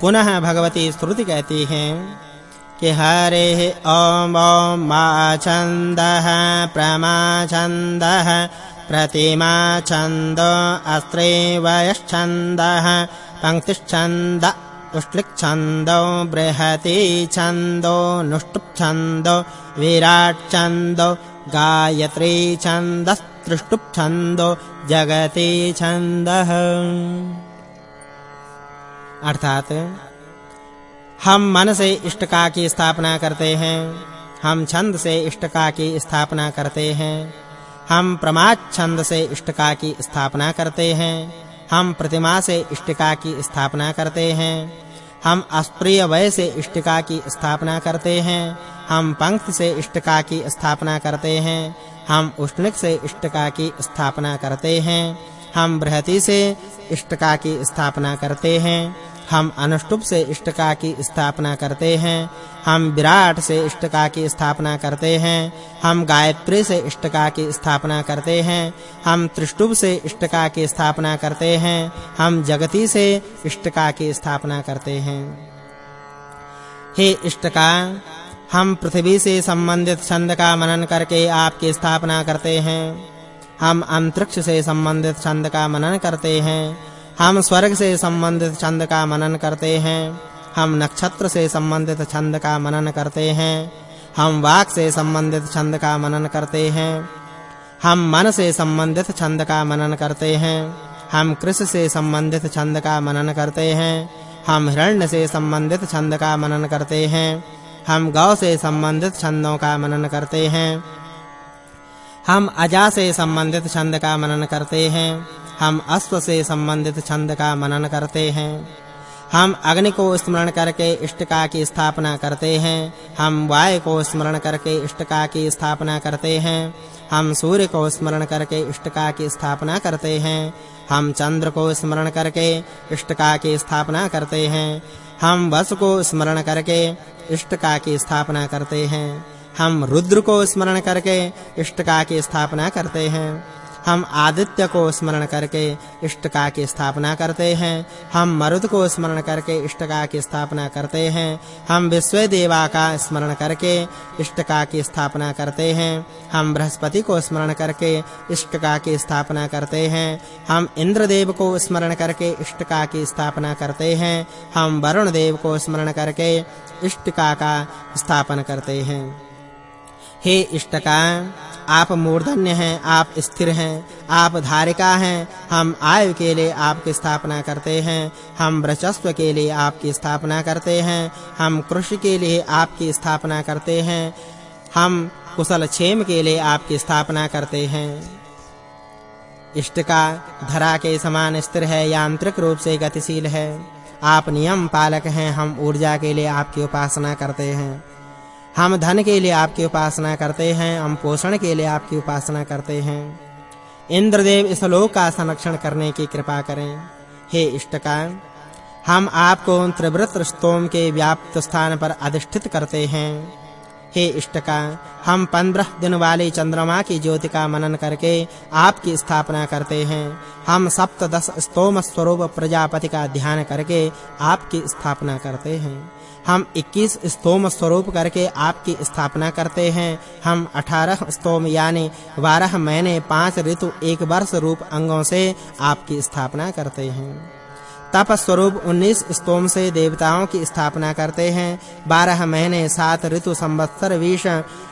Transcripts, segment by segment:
पुनः भगवती श्रुति कहती है कि हरे ओम मा छन्दः प्रमा छन्दः प्रतिमा छन्दो अस्त्रे वयश्छन्दः पङ्क्तिश्छन्द उष्लिच्छन्दो बृहति छन्दो नुष्टुप्छन्दो विराट् छन्दो गायत्री छन्दस्त्रिष्टुप्छन्दो जगति छन्दः अर्थात, हम मन से इष्टका की स्थापना करते हैं, हम छंद से इष्टका की स्थापना करते हैं, हम प्रमाद छंद से इष्टका की स्थापना करते हैं, हम प्रतिमा से इष्टिका की स्थापना करते हैं, हम अस्प्रिय वय से इष्टिका की स्थापना करते हैं, हम पंक्ति से इष्टका की स्थापना करते हैं, हम उष्णिक से इष्टका की स्थापना करते हैं हम बृहति से इष्टका की स्थापना करते हैं, हम अनुष्टुप से इष्टका की स्थापना करते हैं, हम विराट से इष्टका की स्थापना करते हैं, हम गायत्री से इष्टका की स्थापना करते हैं, हम त्रिष्टुप से इष्टका की स्थापना करते हैं, हम जगती से इष्टका की स्थापना करते हैं। हे इष्टका, हम पृथ्वी से संबंधित छंद का मनन करके आपकी स्थापना करते हैं। हम अंतरिक्ष से संबंधित छंद का मनन करते हैं। हम स्वर्ग से संबंधित छंद का मनन करते हैं। हम नक्षत्र से संबंधित छंद का मनन करते हैं। हम वाक से संबंधित छंद का मनन करते हैं। हम मन से संबंधित छंद का मनन करते हैं। हम कृष से संबंधित छंद का मनन करते हैं। हम हिरण्य से संबंधित छंद का मनन करते हैं। हम गौ से संबंधित छंदों का मनन करते हैं। हम अजा से संबंधित छंद का मनन करते हैं, हम अश्व से संबंधित छंद का मनन करते हैं। हम अग्नि को स्मरण करके इष्टका की स्थापना करते हैं, हम वायु को स्मरण करके इष्टका की स्थापना करते हैं, हम सूर्य को स्मरण करके इष्टका की स्थापना करते हैं, हम चंद्र को स्मरण करके इष्टका की स्थापना करते हैं, हम वस को स्मरण करके इष्टका की स्थापना करते हैं। हम रुद्र को स्मरण करके इष्टका की स्थापना करते हैं। हम आदित्य को स्मरण करके इष्टका की स्थापना करते हैं। हम मरुद को स्मरण करके इष्टका की स्थापना करते हैं। हम विश्व देवा का स्मरण करके इष्टका की स्थापना करते हैं। हम बृहस्पति को स्मरण करके इष्टका की स्थापना करते हैं। हम इंद्रदेव को स्मरण करके इष्टका की स्थापना करते हैं। हम वरुण देव को स्मरण करके इष्टका का स्थापन करते हैं। हे इष्टका, आप मूर्धन्य हैं, आप स्थिर हैं, आप धारिका हैं, हम आयु के लिए आपकी स्थापना करते हैं, हम वृचस्व के लिए आपकी स्थापना करते हैं, हम कृषि के लिए आपकी स्थापना करते हैं, हम कुशल क्षेम के लिए आपकी स्थापना करते हैं। इष्टका, धरा के समान स्थिर है, यांत्रिक रूप से गतिशील है, आप नियम पालक हैं, हम ऊर्जा के लिए आपकी उपासना करते हैं। हम धन के लिए आपकी उपासना करते हैं, हम पोषण के लिए आपकी उपासना करते हैं। इंद्रदेव इस लोक का संरक्षण करने की कृपा करें। हे इष्टकाम हम आपको त्रिव्रत स्तोम के व्याप्त स्थान पर अधिष्ठित करते हैं। हे इष्टका, हम 15 दिन वाले चंद्रमा की ज्योति का मनन करके आपकी स्थापना करते हैं। हम सप्तदश स्तोम स्वरूप प्रजापति का ध्यान करके आपकी स्थापना करते हैं। हम 21 स्तोम स्वरूप करके आपकी स्थापना करते हैं। हम 18 स्तोम यानी 12 महीने 5 ऋतु एक वर्ष रूप अंगों से आपकी स्थापना करते हैं। तप स्वरूप 19 स्तोम से देवताओं की स्थापना करते हैं। 12 महीने 7 ऋतु, संवत्सर विष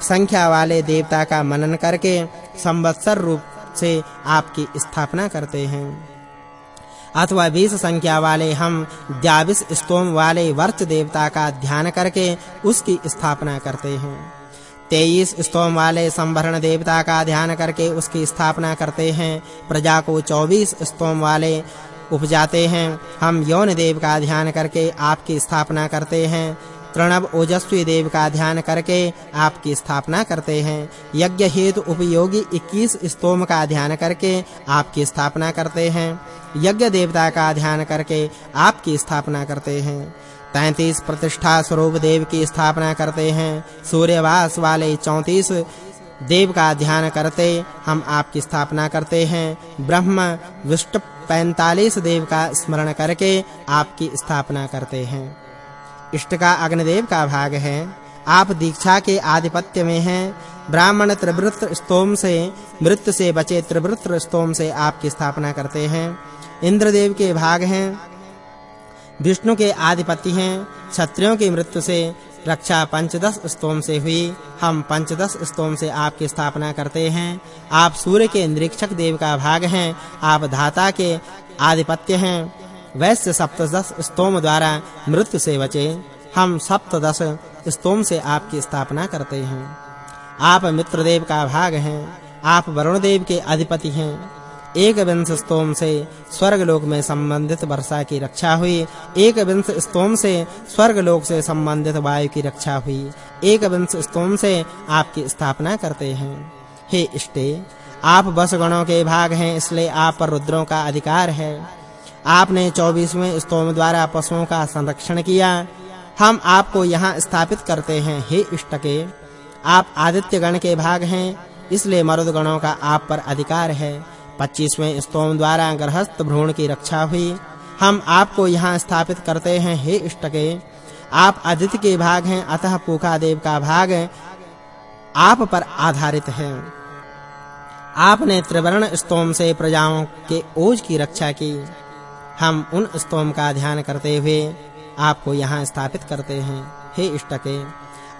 संख्या वाले देवता का मनन करके संवत्सर रूप से आपकी स्थापना करते हैं। अथवा 20 संख्या वाले हम द्याविस स्तोम वाले वर्च देवता का ध्यान करके उसकी स्थापना करते हैं। 23 स्तोम वाले संभरण देवता का ध्यान करके उसकी स्थापना करते हैं। प्रजा को 24 स्तोम वाले उपजाते हैं। हम यौन देव का ध्यान करके आपकी स्थापना करते हैं। तृणव ओजस्वी देव का ध्यान करके आपकी स्थापना करते हैं। यज्ञ हेतु उपयोगी 21 स्तोम का ध्यान करके आपकी स्थापना करते हैं। यज्ञ देवता का ध्यान करके आपकी स्थापना करते हैं। 33 प्रतिष्ठा स्वरूप देव की स्थापना करते हैं। सूर्यवास वाले 34 देव का ध्यान करते हम आपकी स्थापना करते हैं। ब्रह्म, विष्णु पैंतालीस देव का स्मरण करके आपकी स्थापना करते हैं। इष्ट का अग्निदेव का भाग है। आप दीक्षा के आधिपत्य में हैं। ब्राह्मण त्रिवृत्र स्तोम से, मृत से बचे त्रिवृत्र स्तोम से आपकी स्थापना करते हैं। इंद्रदेव के भाग हैं। विष्णु के आधिपति हैं। क्षत्रियों की मृत्यु से रक्षा पंचदश स्तोम से हुई। हम पंचदश स्तोम से आपकी स्थापना करते हैं। आप सूर्य के निरीक्षक देव का भाग हैं। आप धाता के आधिपत्य हैं। वैश्य सप्तदश स्तोम द्वारा मृत्यु से बचे। हम सप्तदश स्तोम से आपकी स्थापना करते हैं। आप मित्रदेव का भाग हैं। आप वरुण देव के अधिपति हैं। एक वंश स्तोम से स्वर्ग लोक में संबंधित वर्षा की रक्षा हुई। एक वंश स्तोम से स्वर्ग लोक से संबंधित वायु की रक्षा हुई। एक वंश स्तोम से आपकी स्थापना करते हैं। हे इष्टे, आप बस गणों के भाग हैं, इसलिए आप पर रुद्रों का अधिकार है। आपने 24वें स्तोम द्वारा पशुओं का संरक्षण किया। हम आपको यहाँ स्थापित करते हैं। हे इष्टके, आप आदित्य गण के भाग हैं, इसलिए मरुद गणों का आप पर अधिकार है। 25वें स्तोम द्वारा गृहस्थ भ्रूण की रक्षा हुई। हम आपको यहाँ स्थापित करते हैं, हे इष्टके। आप आदित्य के भाग हैं, अतः पूका देव का भाग आप पर आधारित है। आपने त्रिवर्ण स्तोम से प्रजाओं के ओज की रक्षा की। हम उन स्तोम का ध्यान करते हुए आपको यहाँ स्थापित करते हैं, हे इष्टके।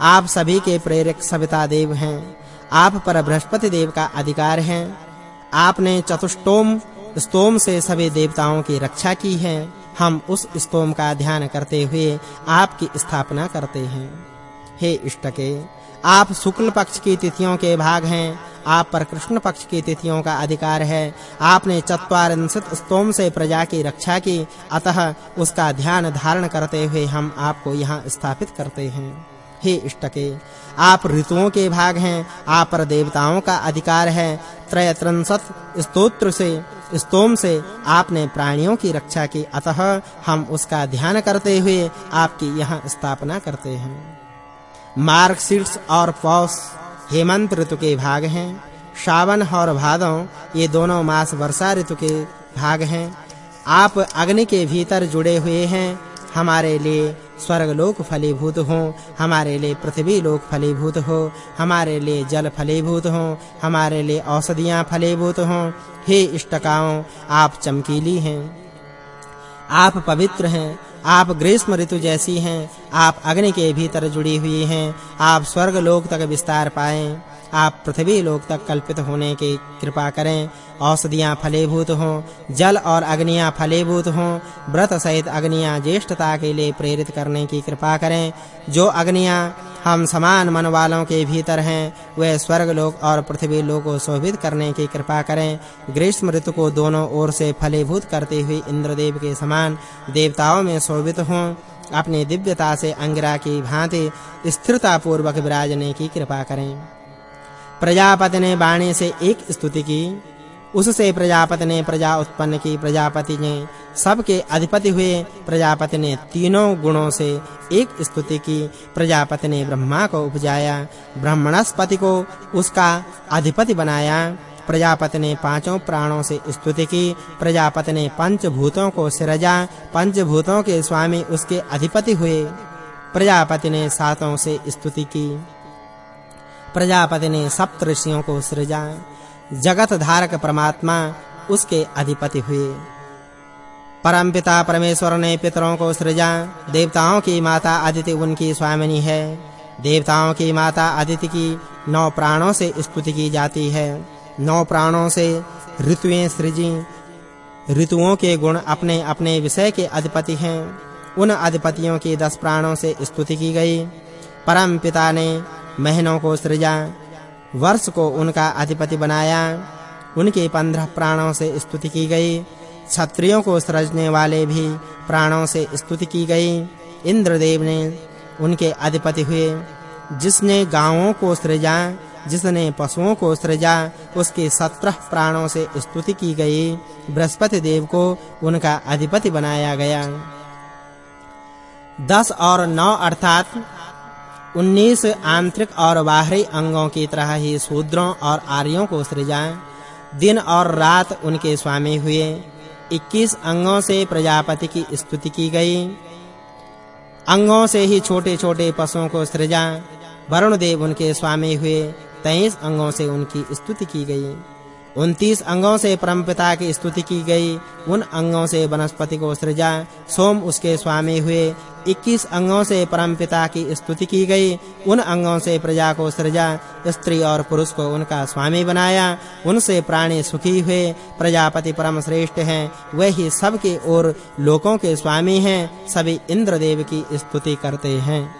आप सभी के प्रेरक सविता देव हैं। आप पर बृहस्पति देव का अधिकार है। आपने चतुष्टोम स्तोम से सभी देवताओं की रक्षा की है। हम उस स्तोम का ध्यान करते हुए आपकी स्थापना करते हैं। हे इष्टके, आप शुक्ल पक्ष की तिथियों के भाग हैं। आप पर कृष्ण पक्ष की तिथियों का अधिकार है। आपने चत्वारिंशत स्तोम से प्रजा की रक्षा की। अतः उसका ध्यान धारण करते हुए हम आपको यहाँ स्थापित करते हैं। हे इष्टके आप ऋतुओं के भाग हैं, आप पर देवताओं का अधिकार है। त्रयत्रंशत स्तोत्र से, स्तोम से आपने प्राणियों की रक्षा की। अतः हम उसका ध्यान करते हुए आपकी यहाँ स्थापना करते हैं। मार्गशीर्ष और पौष हेमंत ऋतु के भाग हैं। श्रावण और भादौ ये दोनों मास वर्षा ऋतु के भाग हैं। आप अग्नि के भीतर जुड़े हुए हैं। हमारे लिए स्वर्ग लोक फलीभूत हो। हमारे लिए पृथ्वी लोक फलीभूत हो। हमारे लिए जल फलीभूत हो। हमारे लिए औषधियाँ फलीभूत हो। हे इष्टकाओं, आप चमकीली हैं। आप पवित्र हैं। आप ग्रीष्म ऋतु जैसी हैं। आप अग्नि के भीतर जुड़ी हुई हैं। आप स्वर्ग लोक तक विस्तार पाएँ। आप पृथ्वी लोक तक कल्पित होने की कृपा करें। औषधियाँ फलीभूत हों, जल और अग्नियाँ फलीभूत हों, व्रत सहित अग्नियाँ ज्येष्ठता के लिए प्रेरित करने की कृपा करें। जो अग्नियाँ हम समान मन वालों के भीतर हैं, वे स्वर्ग लोक और पृथ्वी लोक को शोभित करने की कृपा करें। ग्रीष्म ऋतु को दोनों ओर से फलीभूत करते हुए इंद्रदेव के समान देवताओं में शोभित हों। अपनी दिव्यता से अंगिरा की भांति स्थिरता पूर्वक विराजने की कृपा करें। प्रजापति ने वाणी से एक स्तुति की। उससे प्रजापति ने प्रजा उत्पन्न की, प्रजापति ने सबके अधिपति हुए। प्रजापति ने तीनों गुणों से एक स्तुति की। प्रजापति ने ब्रह्मा को उपजाया, ब्रह्मणस्पति को उसका अधिपति बनाया। प्रजापति ने पाँचों प्राणों से स्तुति की। प्रजापति ने पंच भूतों को सृजा पंच भूतों के स्वामी उसके अधिपति हुए। प्रजापति ने सातों से स्तुति की। प्रजापति ने सप्त ऋषियों को सृजा जगत धारक परमात्मा उसके अधिपति हुए। परमपिता परमेश्वर ने पितरों को सृजा, देवताओं की माता अदिति उनकी स्वामिनी है। देवताओं की माता अदिति की नौ प्राणों से स्तुति की जाती है। नौ प्राणों से ऋतुएँ सृजी, ऋतुओं के गुण अपने अपने विषय के अधिपति हैं। उन अधिपतियों की दस प्राणों से स्तुति की गई। परम पिता ने महीनों को सृजा वर्ष को उनका अधिपति बनाया। उनके पंद्रह प्राणों से स्तुति की गई। क्षत्रियों को सृजने वाले भी प्राणों से स्तुति की गई। इंद्रदेव ने उनके अधिपति हुए। जिसने गाँवों को सृजा, जिसने पशुओं को सृजा, उसके सत्रह प्राणों से स्तुति की गई। बृहस्पति देव को उनका अधिपति बनाया गया। दस और नौ अर्थात उन्नीस आंतरिक और बाहरी अंगों की तरह ही शूद्रों और आर्यों को सृजा दिन और रात उनके स्वामी हुए। 21 अंगों से प्रजापति की स्तुति की गई। अंगों से ही छोटे-छोटे पशुओं को सृजा वरुण देव उनके स्वामी हुए। 23 अंगों से उनकी स्तुति की गई। 29 अंगों से परमपिता की स्तुति की गई। उन अंगों से वनस्पति को सृजा। सोम उसके स्वामी हुए। 21 अंगों से परमपिता की स्तुति की गई। उन अंगों से प्रजा को सृजा। स्त्री और पुरुष को उनका स्वामी बनाया। उनसे प्राणी सुखी हुए। प्रजापति परम श्रेष्ठ हैं। वही सबके और लोकों के स्वामी हैं। सभी इंद्रदेव की स्तुति करते हैं।